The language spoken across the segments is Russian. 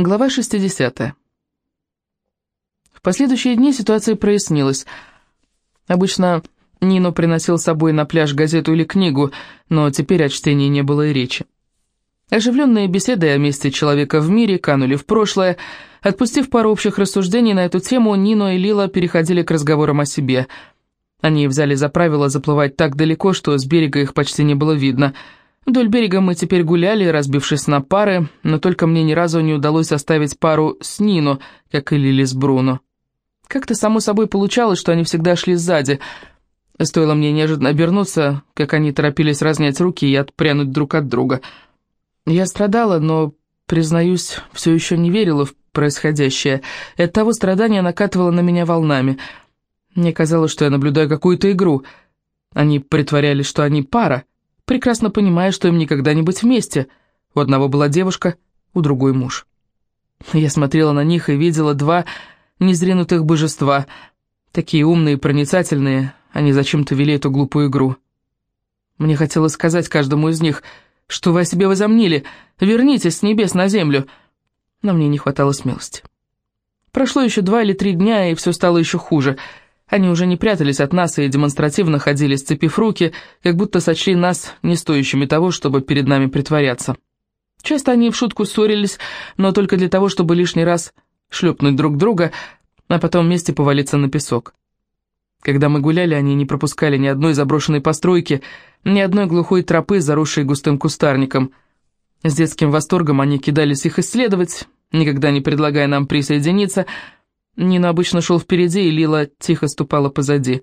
Глава 60. В последующие дни ситуация прояснилась. Обычно Нино приносил с собой на пляж газету или книгу, но теперь о чтении не было и речи. Оживленные беседы о месте человека в мире канули в прошлое. Отпустив пару общих рассуждений на эту тему, Нино и Лила переходили к разговорам о себе. Они взяли за правило заплывать так далеко, что с берега их почти не было видно – Вдоль берега мы теперь гуляли, разбившись на пары, но только мне ни разу не удалось оставить пару с Нино, как и Лили с Бруно. Как-то само собой получалось, что они всегда шли сзади. Стоило мне неожиданно обернуться, как они торопились разнять руки и отпрянуть друг от друга. Я страдала, но, признаюсь, все еще не верила в происходящее, и от того страдания накатывало на меня волнами. Мне казалось, что я наблюдаю какую-то игру. Они притворялись, что они пара прекрасно понимая, что им никогда не быть вместе. У одного была девушка, у другой муж. Я смотрела на них и видела два незринутых божества. Такие умные и проницательные, они зачем-то вели эту глупую игру. Мне хотелось сказать каждому из них, что вы о себе возомнили, вернитесь с небес на землю. Но мне не хватало смелости. Прошло еще два или три дня, и все стало еще хуже — они уже не прятались от нас и демонстративно ходили, сцепив руки, как будто сочли нас не стоящими того, чтобы перед нами притворяться. Часто они в шутку ссорились, но только для того, чтобы лишний раз шлепнуть друг друга, а потом вместе повалиться на песок. Когда мы гуляли, они не пропускали ни одной заброшенной постройки, ни одной глухой тропы, заросшей густым кустарником. С детским восторгом они кидались их исследовать, никогда не предлагая нам присоединиться — Нина обычно шел впереди, и Лила тихо ступала позади.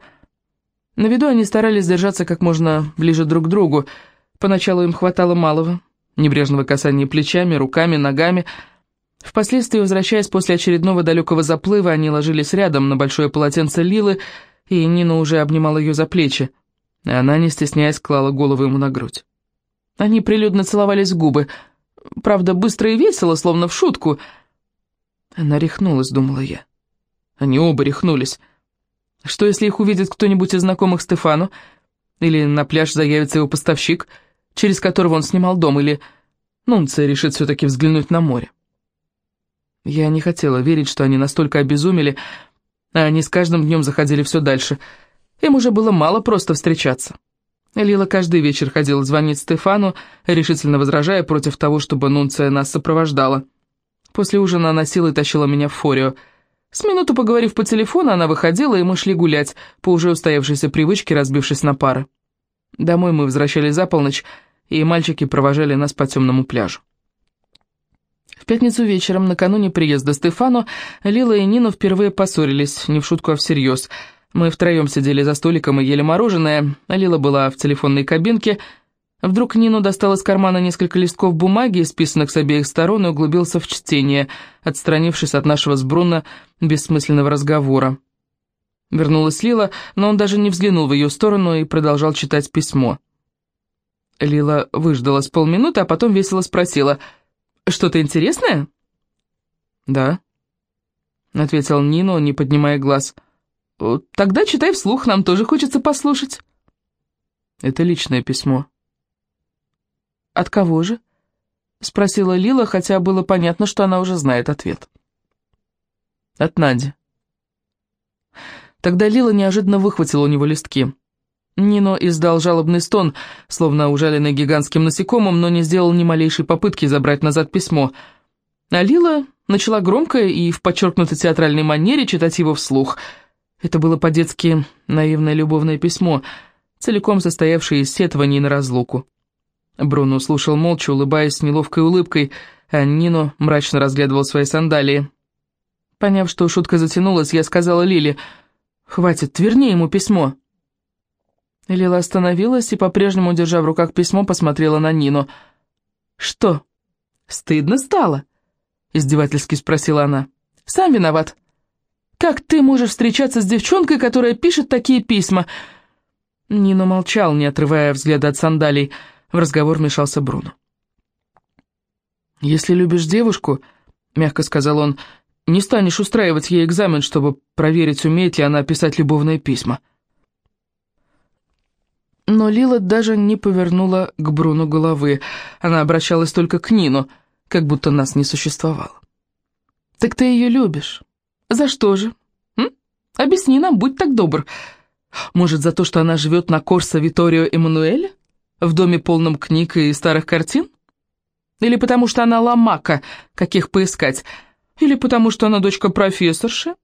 На виду они старались держаться как можно ближе друг к другу. Поначалу им хватало малого, небрежного касания плечами, руками, ногами. Впоследствии, возвращаясь после очередного далекого заплыва, они ложились рядом на большое полотенце Лилы, и Нина уже обнимала ее за плечи, и она, не стесняясь, клала голову ему на грудь. Они прилюдно целовались в губы, правда, быстро и весело, словно в шутку. Она рехнулась, думала я. Они оба рехнулись. Что, если их увидит кто-нибудь из знакомых Стефану? Или на пляж заявится его поставщик, через которого он снимал дом, или Нунция решит все-таки взглянуть на море? Я не хотела верить, что они настолько обезумели, а они с каждым днем заходили все дальше. Им уже было мало просто встречаться. Лила каждый вечер ходила звонить Стефану, решительно возражая против того, чтобы Нунция нас сопровождала. После ужина она силой тащила меня в Форио — с минуту поговорив по телефону, она выходила, и мы шли гулять, по уже устоявшейся привычке, разбившись на пары. Домой мы возвращались за полночь, и мальчики провожали нас по темному пляжу. В пятницу вечером, накануне приезда Стефану, Лила и Нина впервые поссорились, не в шутку, а всерьез. Мы втроем сидели за столиком и ели мороженое, Лила была в телефонной кабинке, Вдруг Нину достал из кармана несколько листков бумаги, списанных с обеих сторон, и углубился в чтение, отстранившись от нашего с Бруно бессмысленного разговора. Вернулась Лила, но он даже не взглянул в ее сторону и продолжал читать письмо. Лила выждала с полминуты, а потом весело спросила, «Что-то интересное?» «Да», — ответил Нино, не поднимая глаз. «Тогда читай вслух, нам тоже хочется послушать». «Это личное письмо». «От кого же?» — спросила Лила, хотя было понятно, что она уже знает ответ. «От Нади». Тогда Лила неожиданно выхватила у него листки. Нино издал жалобный стон, словно ужаленный гигантским насекомым, но не сделал ни малейшей попытки забрать назад письмо. А Лила начала громко и в подчеркнутой театральной манере читать его вслух. Это было по-детски наивное любовное письмо, целиком состоявшее из сетований на разлуку. Бруно слушал молча, улыбаясь с неловкой улыбкой, а Нино мрачно разглядывал свои сандалии. Поняв, что шутка затянулась, я сказала Лиле, «Хватит, верни ему письмо». Лила остановилась и, по-прежнему, держа в руках письмо, посмотрела на Нину. «Что, стыдно стало?» — издевательски спросила она. «Сам виноват. Как ты можешь встречаться с девчонкой, которая пишет такие письма?» Нино молчал, не отрывая взгляда от сандалий. В разговор вмешался Бруно. «Если любишь девушку, — мягко сказал он, — не станешь устраивать ей экзамен, чтобы проверить, умеет ли она писать любовные письма». Но Лила даже не повернула к Бруно головы. Она обращалась только к Нину, как будто нас не существовало. Так ты ее любишь. За что же? М? Объясни нам, будь так добр. Может, за то, что она живет на Корсо Виторио Эммануэле? В доме полном книг и старых картин? Или потому что она ломака, каких поискать? Или потому что она дочка профессорши?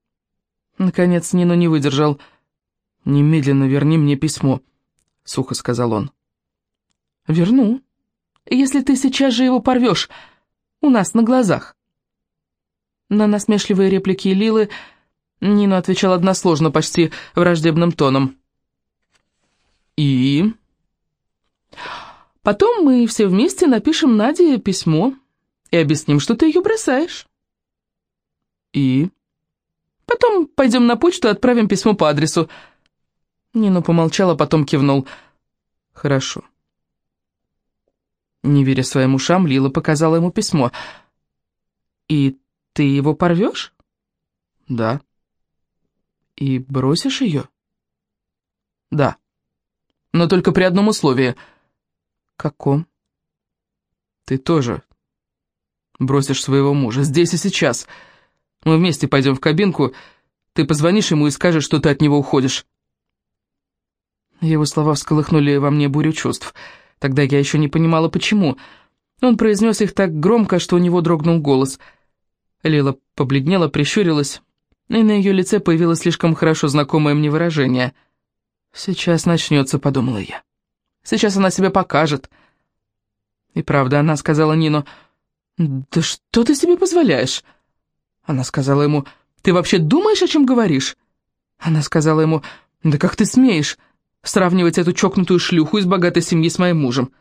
Наконец Нину не выдержал. «Немедленно верни мне письмо», — сухо сказал он. «Верну, если ты сейчас же его порвешь, у нас на глазах». На насмешливые реплики Лилы Нина отвечал односложно, почти враждебным тоном. «И?» «Потом мы все вместе напишем Наде письмо и объясним, что ты ее бросаешь». «И?» «Потом пойдем на почту и отправим письмо по адресу». Нина помолчала, потом кивнул. «Хорошо». Не веря своим ушам, Лила показала ему письмо. «И ты его порвешь?» «Да». «И бросишь ее?» «Да. Но только при одном условии». «Каком?» «Ты тоже бросишь своего мужа здесь и сейчас. Мы вместе пойдем в кабинку, ты позвонишь ему и скажешь, что ты от него уходишь». Его слова всколыхнули во мне бурю чувств. Тогда я еще не понимала, почему. Он произнес их так громко, что у него дрогнул голос. Лила побледнела, прищурилась и на ее лице появилось слишком хорошо знакомое мне выражение. «Сейчас начнется», — подумала я. «Сейчас она себя покажет». И правда, она сказала Нину, «Да что ты себе позволяешь?» Она сказала ему, «Ты вообще думаешь, о чем говоришь?» Она сказала ему, «Да как ты смеешь сравнивать эту чокнутую шлюху из богатой семьи с моим мужем?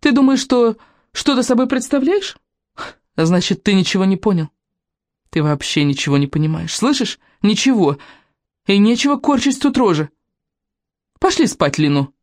Ты думаешь, что что ты собой представляешь? Значит, ты ничего не понял». Ты вообще ничего не понимаешь, слышишь? Ничего. И нечего корчить тут рожи. Пошли спать, Лину.